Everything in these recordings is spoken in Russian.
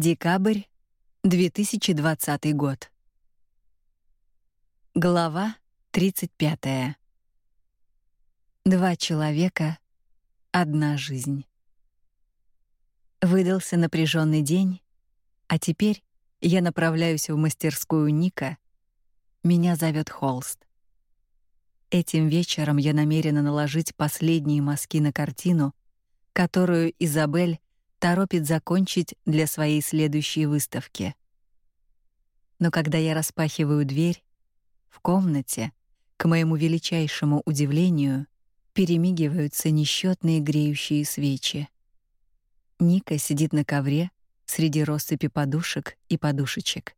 Декабрь 2020 год. Глава 35. Два человека, одна жизнь. Выдался напряженный день, а теперь я направляюсь в мастерскую Ника. Меня зовет Холст. Этим вечером я намерена наложить последние мазки на картину, которую Изабель торопит закончить для своей следующей выставки. Но когда я распахиваю дверь, в комнате, к моему величайшему удивлению, перемигиваются несчетные греющие свечи. Ника сидит на ковре среди россыпи подушек и подушечек.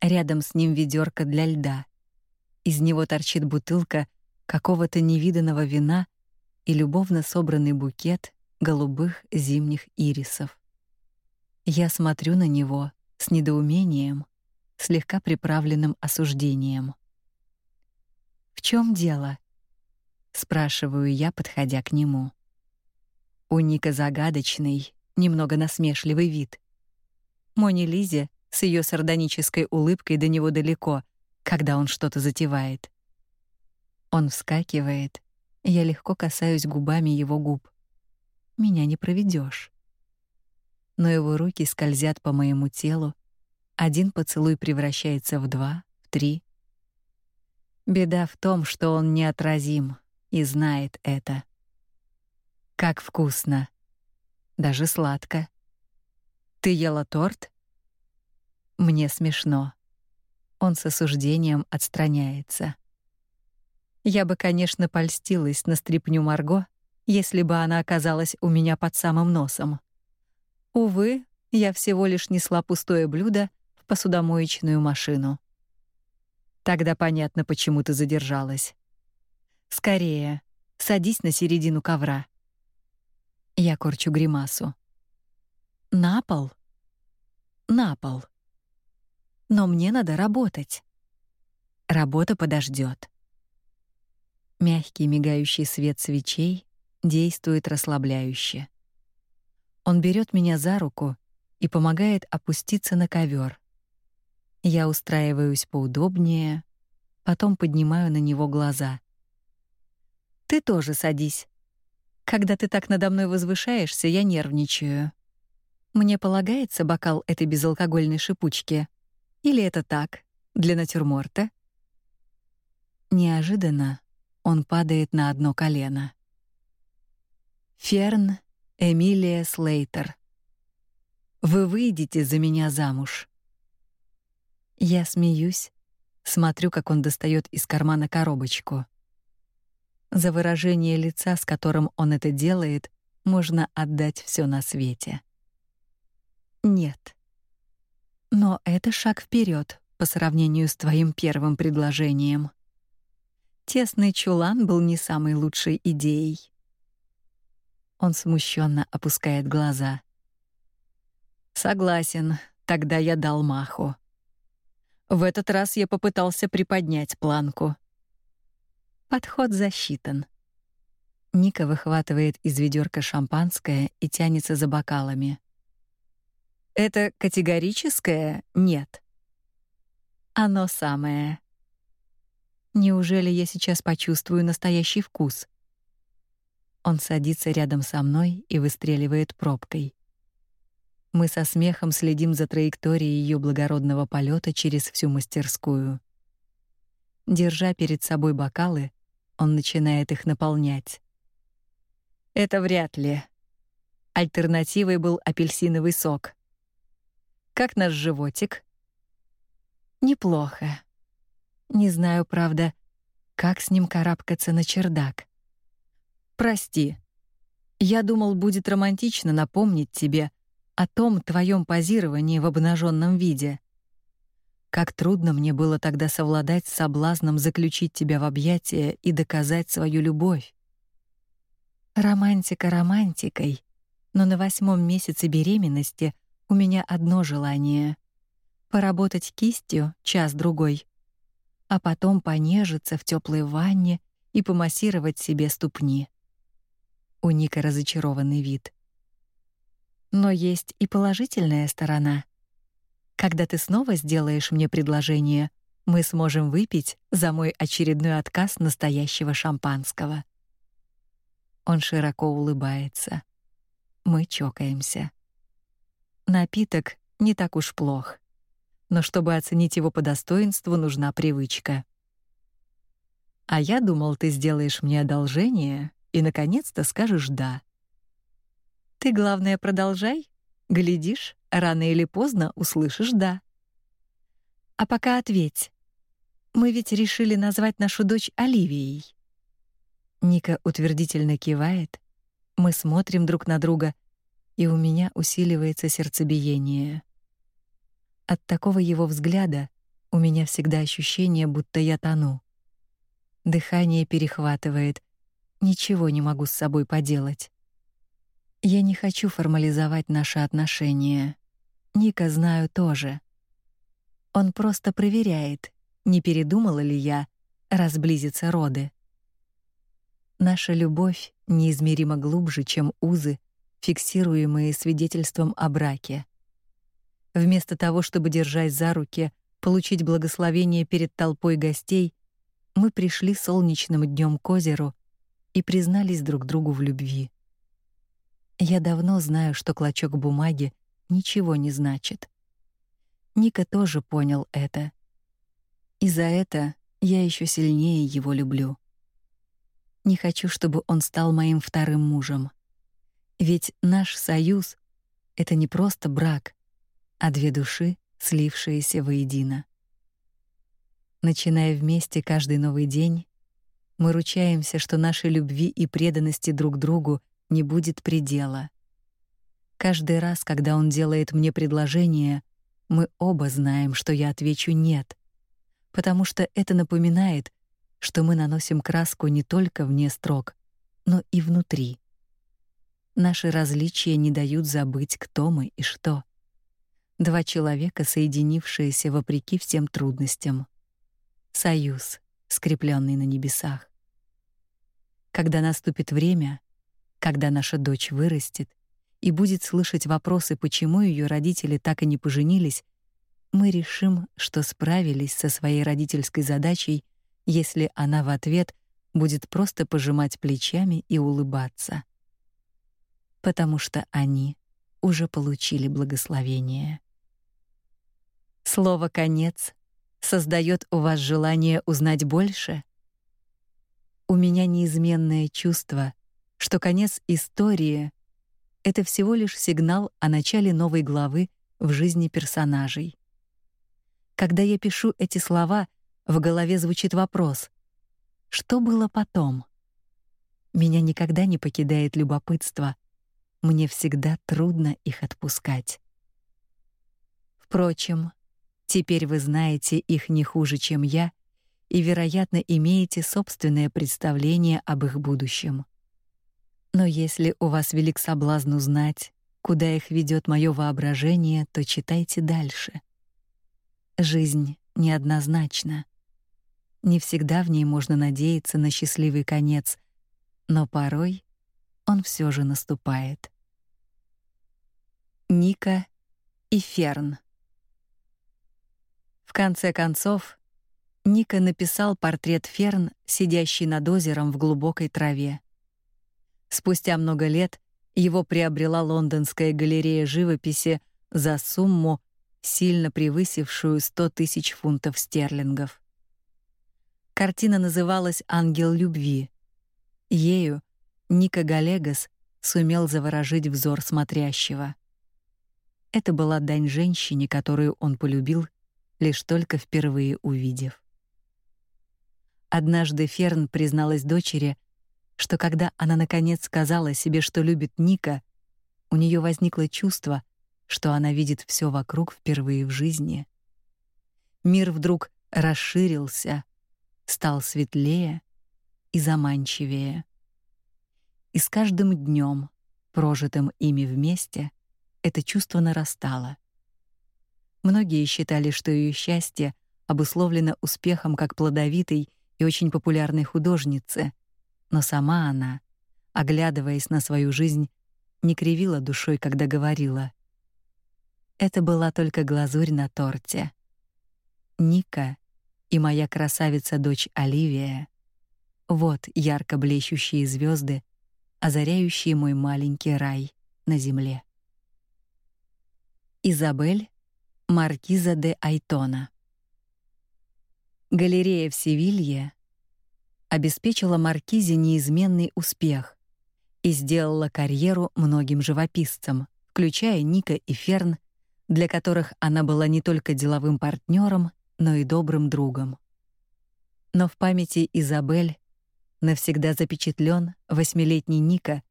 Рядом с ним ведерко для льда. Из него торчит бутылка какого-то невиданного вина и любовно собранный букет голубых зимних ирисов. Я смотрю на него с недоумением, слегка приправленным осуждением. В чем дело? спрашиваю я, подходя к нему. У Ника загадочный, немного насмешливый вид. Мони Лизе с ее сардонической улыбкой до него далеко, когда он что-то затевает. Он вскакивает, я легко касаюсь губами его губ меня не проведешь. Но его руки скользят по моему телу, один поцелуй превращается в два, в три. Беда в том, что он неотразим и знает это. Как вкусно. Даже сладко. Ты ела торт? Мне смешно. Он с осуждением отстраняется. Я бы, конечно, польстилась на стряпню Марго, если бы она оказалась у меня под самым носом. Увы, я всего лишь несла пустое блюдо в посудомоечную машину. Тогда понятно, почему ты задержалась. Скорее, садись на середину ковра. Я корчу гримасу. На пол? На пол. Но мне надо работать. Работа подождет. Мягкий мигающий свет свечей действует расслабляюще. Он берет меня за руку и помогает опуститься на ковер. Я устраиваюсь поудобнее, потом поднимаю на него глаза. Ты тоже садись. Когда ты так надо мной возвышаешься, я нервничаю. Мне полагается бокал этой безалкогольной шипучки или это так, для натюрморта? Неожиданно он падает на одно колено. Ферн Эмилия Слейтер. Вы выйдете за меня замуж. Я смеюсь, смотрю, как он достает из кармана коробочку. За выражение лица, с которым он это делает, можно отдать все на свете. Нет. Но это шаг вперед по сравнению с твоим первым предложением. Тесный чулан был не самой лучшей идеей. Он смущенно опускает глаза. Согласен, тогда я дал маху. В этот раз я попытался приподнять планку. Подход засчитан. Ника выхватывает из ведерка шампанское и тянется за бокалами. Это категорическое нет. Оно самое. Неужели я сейчас почувствую настоящий вкус? Он садится рядом со мной и выстреливает пробкой. Мы со смехом следим за траекторией ее благородного полета через всю мастерскую. Держа перед собой бокалы, он начинает их наполнять. Это вряд ли. Альтернативой был апельсиновый сок. Как наш животик? Неплохо. Не знаю, правда, как с ним карабкаться на чердак. Прости. Я думал, будет романтично напомнить тебе о том твоем позировании в обнаженном виде. Как трудно мне было тогда совладать с соблазном заключить тебя в объятия и доказать свою любовь. Романтика романтикой, но на восьмом месяце беременности у меня одно желание поработать кистью час-другой, а потом понежиться в теплой ванне и помассировать себе ступни. У Ника разочарованный вид. Но есть и положительная сторона. Когда ты снова сделаешь мне предложение, мы сможем выпить за мой очередной отказ настоящего шампанского. Он широко улыбается. Мы чокаемся. Напиток не так уж плох. Но чтобы оценить его по достоинству, нужна привычка. А я думал, ты сделаешь мне одолжение и наконец-то скажешь да. Ты главное продолжай. Глядишь, рано или поздно услышишь да. А пока ответь. Мы ведь решили назвать нашу дочь Оливией. Ника утвердительно кивает. Мы смотрим друг на друга, и у меня усиливается сердцебиение. От такого его взгляда у меня всегда ощущение, будто я тону. Дыхание перехватывает. Ничего не могу с собой поделать. Я не хочу формализовать наши отношения. Ника знаю тоже. Он просто проверяет, не передумала ли я, раз близятся роды. Наша любовь неизмеримо глубже, чем узы, фиксируемые свидетельством о браке. Вместо того, чтобы держась за руки, получить благословение перед толпой гостей, мы пришли солнечным днем к озеру и признались друг другу в любви. Я давно знаю, что клочок бумаги ничего не значит. Ника тоже понял это. И за это я еще сильнее его люблю. Не хочу, чтобы он стал моим вторым мужем. Ведь наш союз это не просто брак, а две души, слившиеся воедино. Начиная вместе каждый новый день, мы ручаемся, что нашей любви и преданности друг другу не будет предела. Каждый раз, когда он делает мне предложение, мы оба знаем, что я отвечу нет, потому что это напоминает, что мы наносим краску не только вне строк, но и внутри. Наши различия не дают забыть, кто мы и что. Два человека, соединившиеся вопреки всем трудностям. Союз, скрепленный на небесах. Когда наступит время, когда наша дочь вырастет и будет слышать вопросы, почему ее родители так и не поженились, мы решим, что справились со своей родительской задачей если она в ответ будет просто пожимать плечами и улыбаться. Потому что они уже получили благословение. Слово конец создает у вас желание узнать больше. У меня неизменное чувство, что конец истории это всего лишь сигнал о начале новой главы в жизни персонажей. Когда я пишу эти слова, в голове звучит вопрос: что было потом? Меня никогда не покидает любопытство. Мне всегда трудно их отпускать. Впрочем, теперь вы знаете их не хуже, чем я, и, вероятно, имеете собственное представление об их будущем. Но если у вас велик соблазн узнать, куда их ведет мое воображение, то читайте дальше. Жизнь неоднозначна. Не всегда в ней можно надеяться на счастливый конец, но порой он все же наступает. Ника и Ферн. В конце концов, Ника написал портрет Ферн, сидящий над озером в глубокой траве. Спустя много лет его приобрела лондонская галерея живописи за сумму, сильно превысившую 100 тысяч фунтов стерлингов. Картина называлась Ангел любви. Ею Ника Галегас сумел заворожить взор смотрящего. Это была дань женщине, которую он полюбил, лишь только впервые увидев. Однажды Ферн призналась дочери, что когда она наконец сказала себе, что любит Ника, у нее возникло чувство, что она видит все вокруг впервые в жизни. Мир вдруг расширился, стал светлее и заманчивее. И с каждым днем, прожитым ими вместе, это чувство нарастало. Многие считали, что ее счастье обусловлено успехом как плодовитой и очень популярной художницы, но сама она, оглядываясь на свою жизнь, не кривила душой, когда говорила: "Это была только глазурь на торте. Ника и моя красавица-дочь Оливия вот ярко блещущие звезды, озаряющие мой маленький рай на земле". Изабель маркиза де Айтона. Галерея в Севилье обеспечила маркизе неизменный успех и сделала карьеру многим живописцам, включая Ника и Ферн, для которых она была не только деловым партнером, но и добрым другом. Но в памяти Изабель навсегда запечатлен восьмилетний Ника,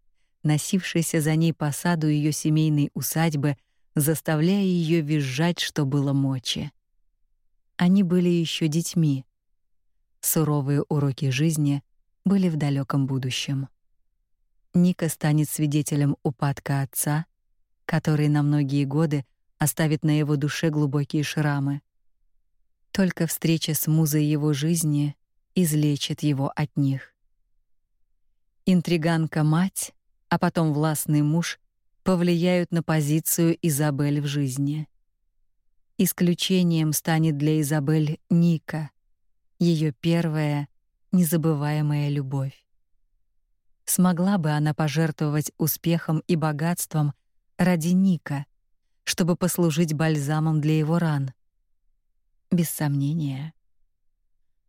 носившийся за ней по саду ее семейной усадьбы, заставляя ее визжать, что было мочи. Они были еще детьми. Суровые уроки жизни были в далеком будущем. Ника станет свидетелем упадка отца, который на многие годы оставит на его душе глубокие шрамы. Только встреча с музой его жизни излечит его от них. Интриганка мать, а потом властный муж повлияют на позицию Изабель в жизни. Исключением станет для Изабель Ника, ее первая незабываемая любовь. Смогла бы она пожертвовать успехом и богатством ради Ника, чтобы послужить бальзамом для его ран? Без сомнения.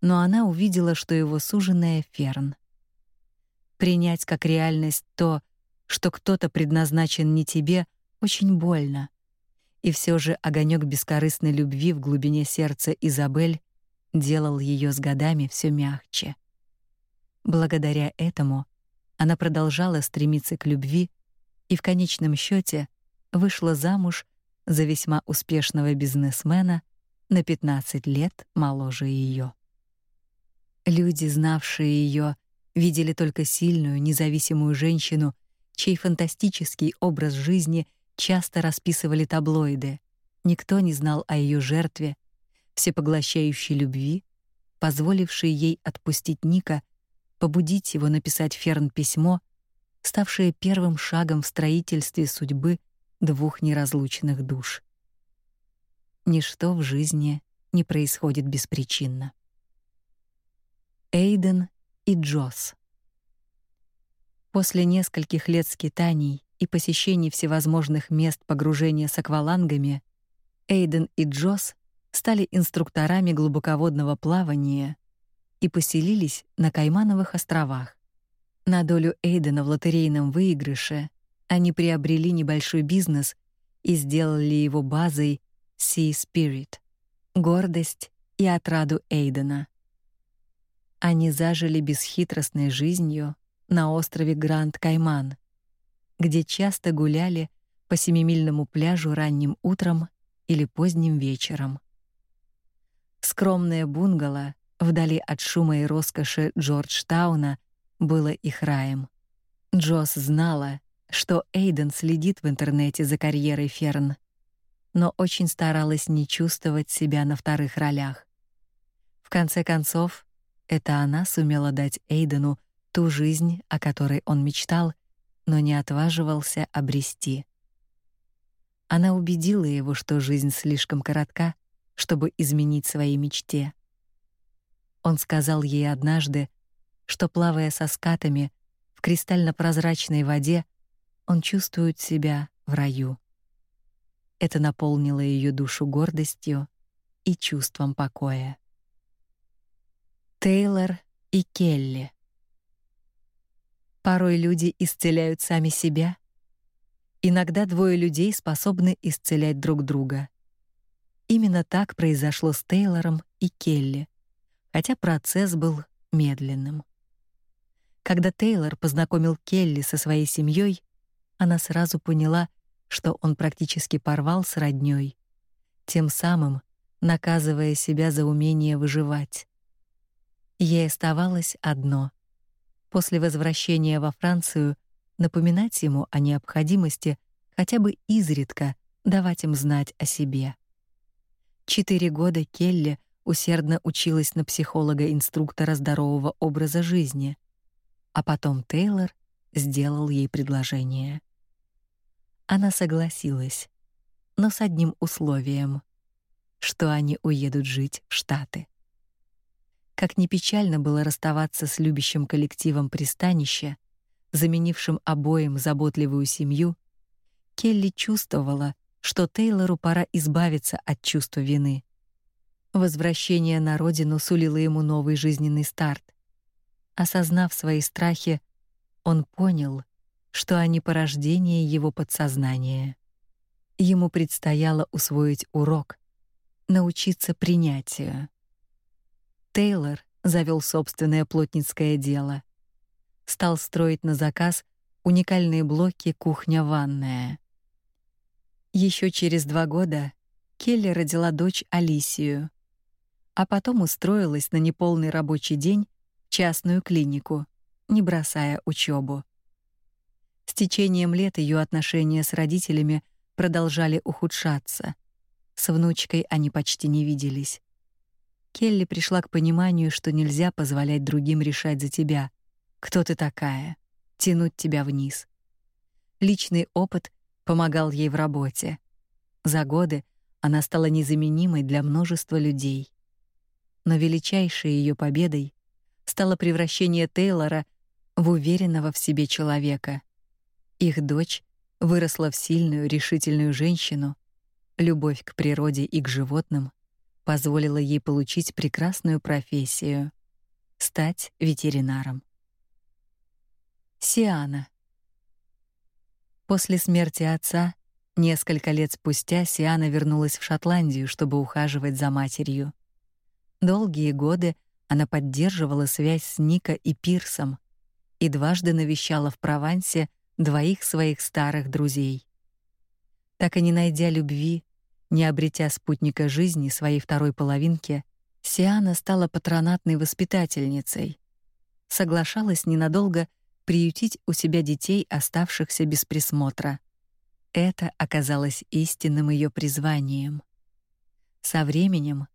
Но она увидела, что его суженая Ферн. Принять как реальность то, что кто-то предназначен не тебе, очень больно. И все же огонек бескорыстной любви в глубине сердца Изабель делал ее с годами все мягче. Благодаря этому она продолжала стремиться к любви и в конечном счете вышла замуж за весьма успешного бизнесмена на 15 лет моложе ее. Люди, знавшие ее, видели только сильную, независимую женщину, чей фантастический образ жизни часто расписывали таблоиды. Никто не знал о ее жертве, всепоглощающей любви, позволившей ей отпустить Ника, побудить его написать Ферн письмо, ставшее первым шагом в строительстве судьбы двух неразлучных душ. Ничто в жизни не происходит беспричинно. Эйден и Джосс. После нескольких лет скитаний и посещений всевозможных мест погружения с аквалангами, Эйден и Джосс стали инструкторами глубоководного плавания и поселились на Каймановых островах. На долю Эйдена в лотерейном выигрыше они приобрели небольшой бизнес и сделали его базой Sea Spirit гордость и отраду Эйдена. Они зажили бесхитростной жизнью на острове Гранд-Кайман, где часто гуляли по семимильному пляжу ранним утром или поздним вечером. Скромное бунгало вдали от шума и роскоши Джорджтауна было их раем. Джосс знала, что Эйден следит в интернете за карьерой Ферн, но очень старалась не чувствовать себя на вторых ролях. В конце концов, это она сумела дать Эйдену ту жизнь, о которой он мечтал, но не отваживался обрести. Она убедила его, что жизнь слишком коротка, чтобы изменить своей мечте. Он сказал ей однажды, что плавая со скатами в кристально-прозрачной воде, он чувствует себя в раю. Это наполнило ее душу гордостью и чувством покоя. Тейлор и Келли Порой люди исцеляют сами себя. Иногда двое людей способны исцелять друг друга. Именно так произошло с Тейлором и Келли, хотя процесс был медленным. Когда Тейлор познакомил Келли со своей семьей, она сразу поняла, что он практически порвал с роднёй, тем самым наказывая себя за умение выживать. Ей оставалось одно после возвращения во Францию напоминать ему о необходимости хотя бы изредка давать им знать о себе. Четыре года Келли усердно училась на психолога-инструктора здорового образа жизни, а потом Тейлор сделал ей предложение. Она согласилась, но с одним условием, что они уедут жить в Штаты. Как ни печально было расставаться с любящим коллективом пристанища, заменившим обоим заботливую семью, Келли чувствовала, что Тейлору пора избавиться от чувства вины. Возвращение на родину сулило ему новый жизненный старт. Осознав свои страхи, он понял, что они порождение его подсознания. Ему предстояло усвоить урок, научиться принятию. Тейлор завел собственное плотницкое дело. Стал строить на заказ уникальные блоки кухня-ванная. Еще через два года Келли родила дочь Алисию, а потом устроилась на неполный рабочий день в частную клинику, не бросая учебу. С течением лет ее отношения с родителями продолжали ухудшаться. С внучкой они почти не виделись. Келли пришла к пониманию, что нельзя позволять другим решать за тебя, кто ты такая, тянуть тебя вниз. Личный опыт помогал ей в работе. За годы она стала незаменимой для множества людей. Но величайшей ее победой стало превращение Тейлора в уверенного в себе человека. Их дочь выросла в сильную, решительную женщину. Любовь к природе и к животным позволила ей получить прекрасную профессию стать ветеринаром. Сиана После смерти отца, несколько лет спустя, Сиана вернулась в Шотландию, чтобы ухаживать за матерью. Долгие годы она поддерживала связь с Ника и Пирсом и дважды навещала в Провансе двоих своих старых друзей. Так и не найдя любви, не обретя спутника жизни своей второй половинки, Сиана стала патронатной воспитательницей. Соглашалась ненадолго приютить у себя детей, оставшихся без присмотра. Это оказалось истинным ее призванием. Со временем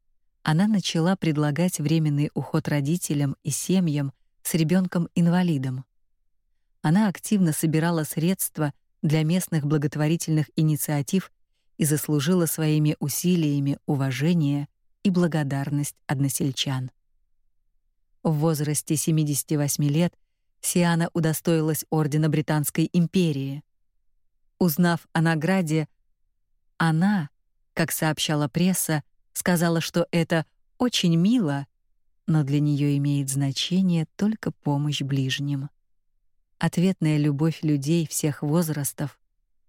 она начала предлагать временный уход родителям и семьям с ребенком инвалидом Она активно собирала средства для местных благотворительных инициатив и заслужила своими усилиями уважение и благодарность односельчан. В возрасте 78 лет Сиана удостоилась ордена Британской империи. Узнав о награде, она, как сообщала пресса, сказала, что это очень мило, но для нее имеет значение только помощь ближним. Ответная любовь людей всех возрастов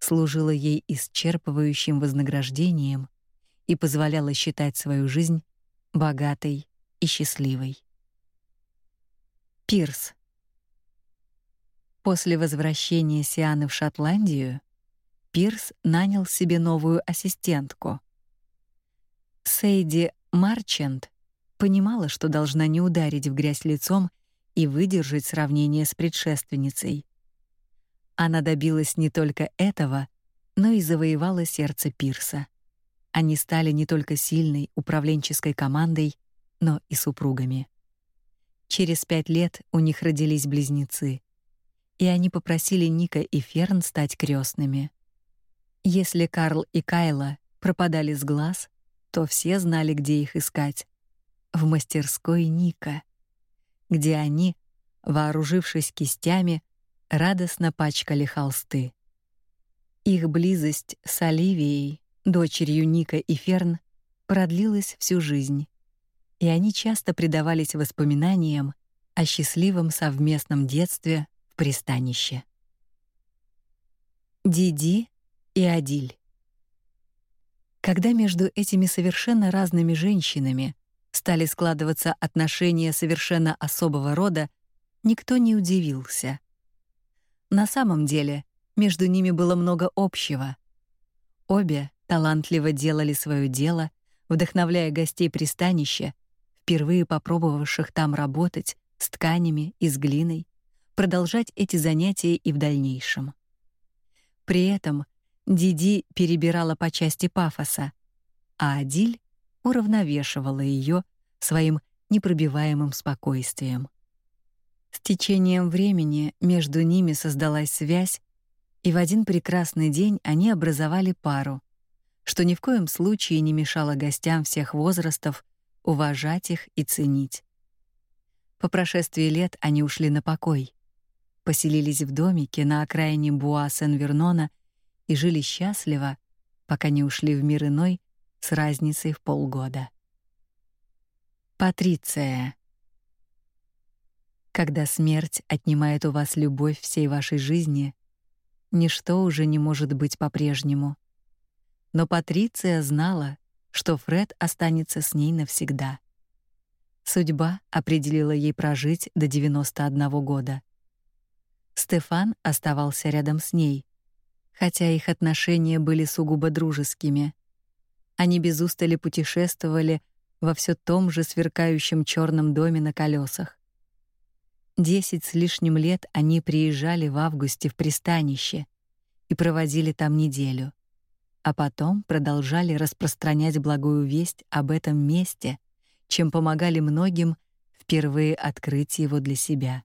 служила ей исчерпывающим вознаграждением и позволяла считать свою жизнь богатой и счастливой. Пирс После возвращения Сианы в Шотландию Пирс нанял себе новую ассистентку. Сейди Марчант понимала, что должна не ударить в грязь лицом и выдержать сравнение с предшественницей. Она добилась не только этого, но и завоевала сердце Пирса. Они стали не только сильной управленческой командой, но и супругами. Через пять лет у них родились близнецы и они попросили Ника и Ферн стать крестными. Если Карл и Кайла пропадали с глаз, то все знали, где их искать. В мастерской Ника, где они, вооружившись кистями, радостно пачкали холсты. Их близость с Оливией, дочерью Ника и Ферн, продлилась всю жизнь, и они часто предавались воспоминаниям о счастливом совместном детстве в пристанище. Диди и Адиль. Когда между этими совершенно разными женщинами стали складываться отношения совершенно особого рода, никто не удивился. На самом деле, между ними было много общего. Обе талантливо делали свое дело, вдохновляя гостей пристанища, впервые попробовавших там работать с тканями и с глиной, продолжать эти занятия и в дальнейшем. При этом Диди перебирала по части пафоса, а Адиль уравновешивала ее своим непробиваемым спокойствием. С течением времени между ними создалась связь, И в один прекрасный день они образовали пару, что ни в коем случае не мешало гостям всех возрастов уважать их и ценить. По прошествии лет они ушли на покой, поселились в домике на окраине Буа-Сен-Вернона и жили счастливо, пока не ушли в мир иной с разницей в полгода. Патриция. Когда смерть отнимает у вас любовь всей вашей жизни, ничто уже не может быть по-прежнему. Но Патриция знала, что Фред останется с ней навсегда. Судьба определила ей прожить до 91 года. Стефан оставался рядом с ней, хотя их отношения были сугубо дружескими. Они без устали путешествовали во все том же сверкающем черном доме на колесах. Десять с лишним лет они приезжали в августе в пристанище и проводили там неделю, а потом продолжали распространять благую весть об этом месте, чем помогали многим впервые открыть его для себя.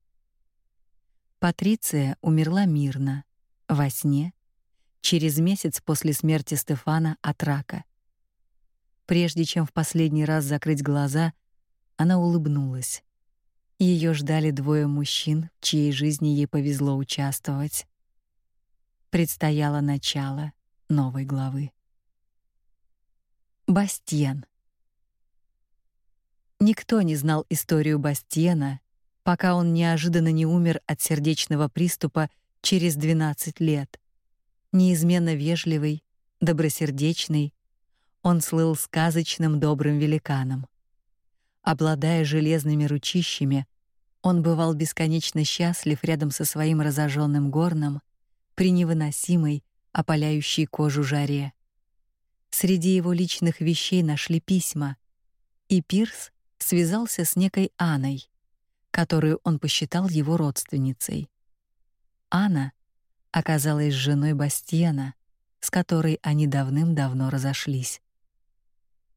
Патриция умерла мирно, во сне, через месяц после смерти Стефана от рака. Прежде чем в последний раз закрыть глаза, она улыбнулась. Ее ждали двое мужчин, в чьей жизни ей повезло участвовать. Предстояло начало новой главы. Бастиен. Никто не знал историю Бастиена, пока он неожиданно не умер от сердечного приступа через 12 лет. Неизменно вежливый, добросердечный, он слыл сказочным добрым великаном. Обладая железными ручищами, он бывал бесконечно счастлив рядом со своим разожженным горном при невыносимой, опаляющей кожу жаре. Среди его личных вещей нашли письма, и Пирс связался с некой Анной, которую он посчитал его родственницей. Анна оказалась женой Бастиена, с которой они давным-давно разошлись.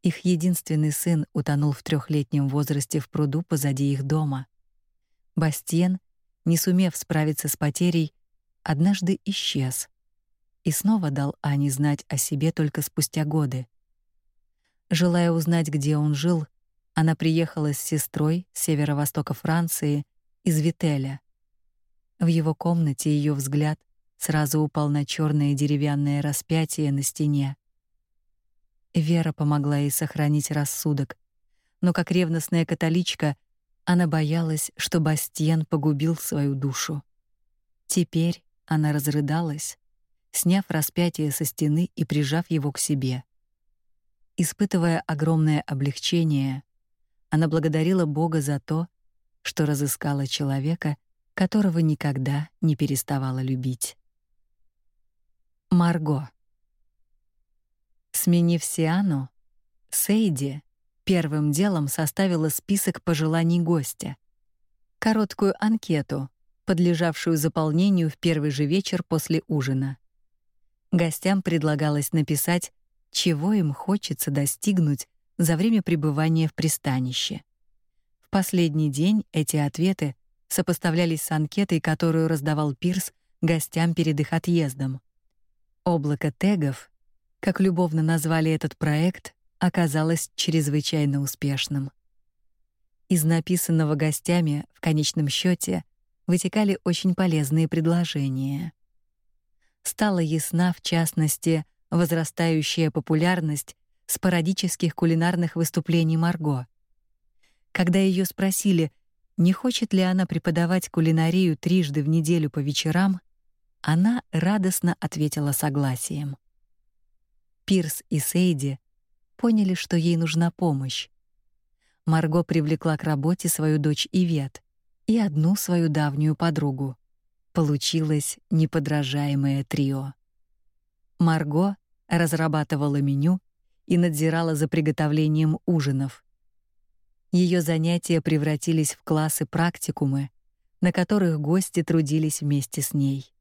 Их единственный сын утонул в трехлетнем возрасте в пруду позади их дома. Бастиен, не сумев справиться с потерей, однажды исчез и снова дал Ане знать о себе только спустя годы. Желая узнать, где он жил, она приехала с сестрой с северо-востока Франции из Вителя. В его комнате ее взгляд сразу упал на черное деревянное распятие на стене. Вера помогла ей сохранить рассудок, но как ревностная католичка она боялась, что Бастиен погубил свою душу. Теперь она разрыдалась, сняв распятие со стены и прижав его к себе. Испытывая огромное облегчение, она благодарила Бога за то, что разыскала человека, которого никогда не переставала любить. Марго. Сменив Сиану, Сейди первым делом составила список пожеланий гостя. Короткую анкету, подлежавшую заполнению в первый же вечер после ужина. Гостям предлагалось написать, чего им хочется достигнуть за время пребывания в пристанище. В последний день эти ответы сопоставлялись с анкетой, которую раздавал Пирс гостям перед их отъездом. Облако тегов, как любовно назвали этот проект, оказалось чрезвычайно успешным. Из написанного гостями в конечном счете вытекали очень полезные предложения. Стала ясна, в частности, возрастающая популярность спорадических кулинарных выступлений Марго. Когда ее спросили, не хочет ли она преподавать кулинарию трижды в неделю по вечерам, она радостно ответила согласием. Пирс и Сейди поняли, что ей нужна помощь. Марго привлекла к работе свою дочь Ивет и одну свою давнюю подругу. Получилось неподражаемое трио. Марго разрабатывала меню и надзирала за приготовлением ужинов. Ее занятия превратились в классы-практикумы, на которых гости трудились вместе с ней.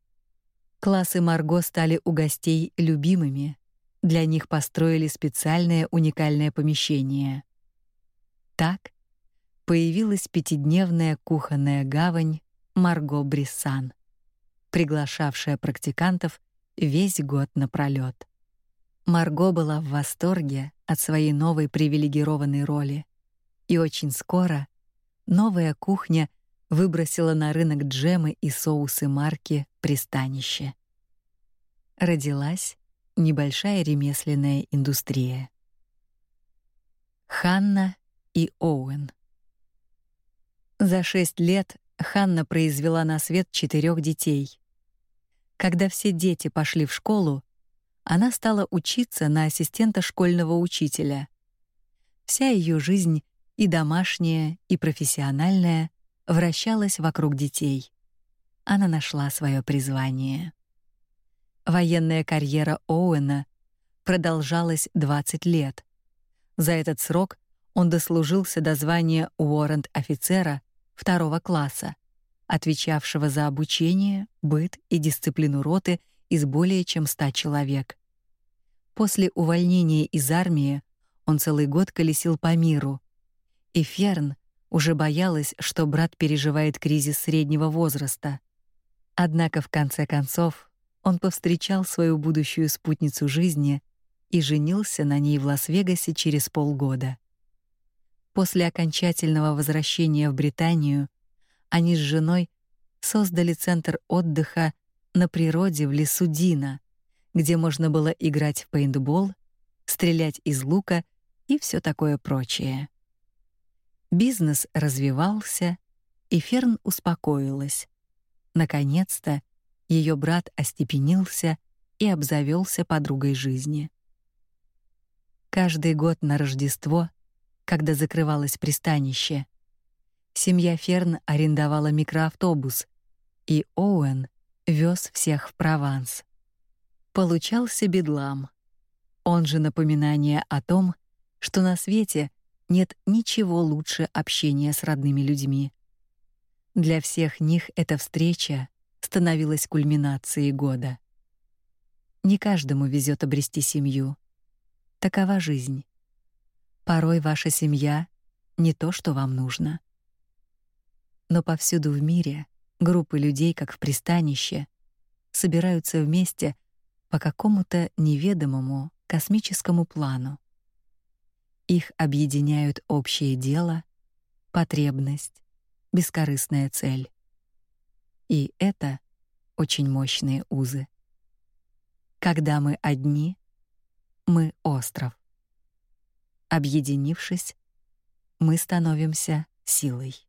Классы Марго стали у гостей любимыми. Для них построили специальное уникальное помещение. Так появилась пятидневная кухонная гавань Марго Бриссан. приглашавшая практикантов весь год напролёт. Марго была в восторге от своей новой привилегированной роли, и очень скоро новая кухня выбросила на рынок джемы и соусы марки Пристанище. Родилась небольшая ремесленная индустрия. Ханна и Оуэн. За шесть лет Ханна произвела на свет четырех детей. Когда все дети пошли в школу, она стала учиться на ассистента школьного учителя. Вся ее жизнь, и домашняя, и профессиональная, вращалась вокруг детей. Она нашла свое призвание. Военная карьера Оуэна продолжалась 20 лет. За этот срок он дослужился до звания уоррент-офицера второго класса, отвечавшего за обучение, быт и дисциплину роты из более чем ста человек. После увольнения из армии он целый год колесил по миру, и Ферн уже боялась, что брат переживает кризис среднего возраста. Однако в конце концов он повстречал свою будущую спутницу жизни и женился на ней в Лас-Вегасе через полгода. После окончательного возвращения в Британию они с женой создали центр отдыха на природе в лесу Дина, где можно было играть в пейнтбол, стрелять из лука и все такое прочее. Бизнес развивался, и Ферн успокоилась. Наконец-то ее брат остепенился и обзавелся подругой жизни. Каждый год на Рождество когда закрывалось пристанище. Семья Ферн арендовала микроавтобус, и Оуэн вез всех в Прованс. Получался бедлам. Он же напоминание о том, что на свете нет ничего лучше общения с родными людьми. Для всех них эта встреча становилась кульминацией года. Не каждому везет обрести семью. Такова жизнь. Порой ваша семья не то, что вам нужно. Но повсюду в мире группы людей, как в пристанище, собираются вместе по какому-то неведомому космическому плану. Их объединяют общее дело, потребность, бескорыстная цель. И это очень мощные узы. Когда мы одни, мы остров. Объединившись, мы становимся силой.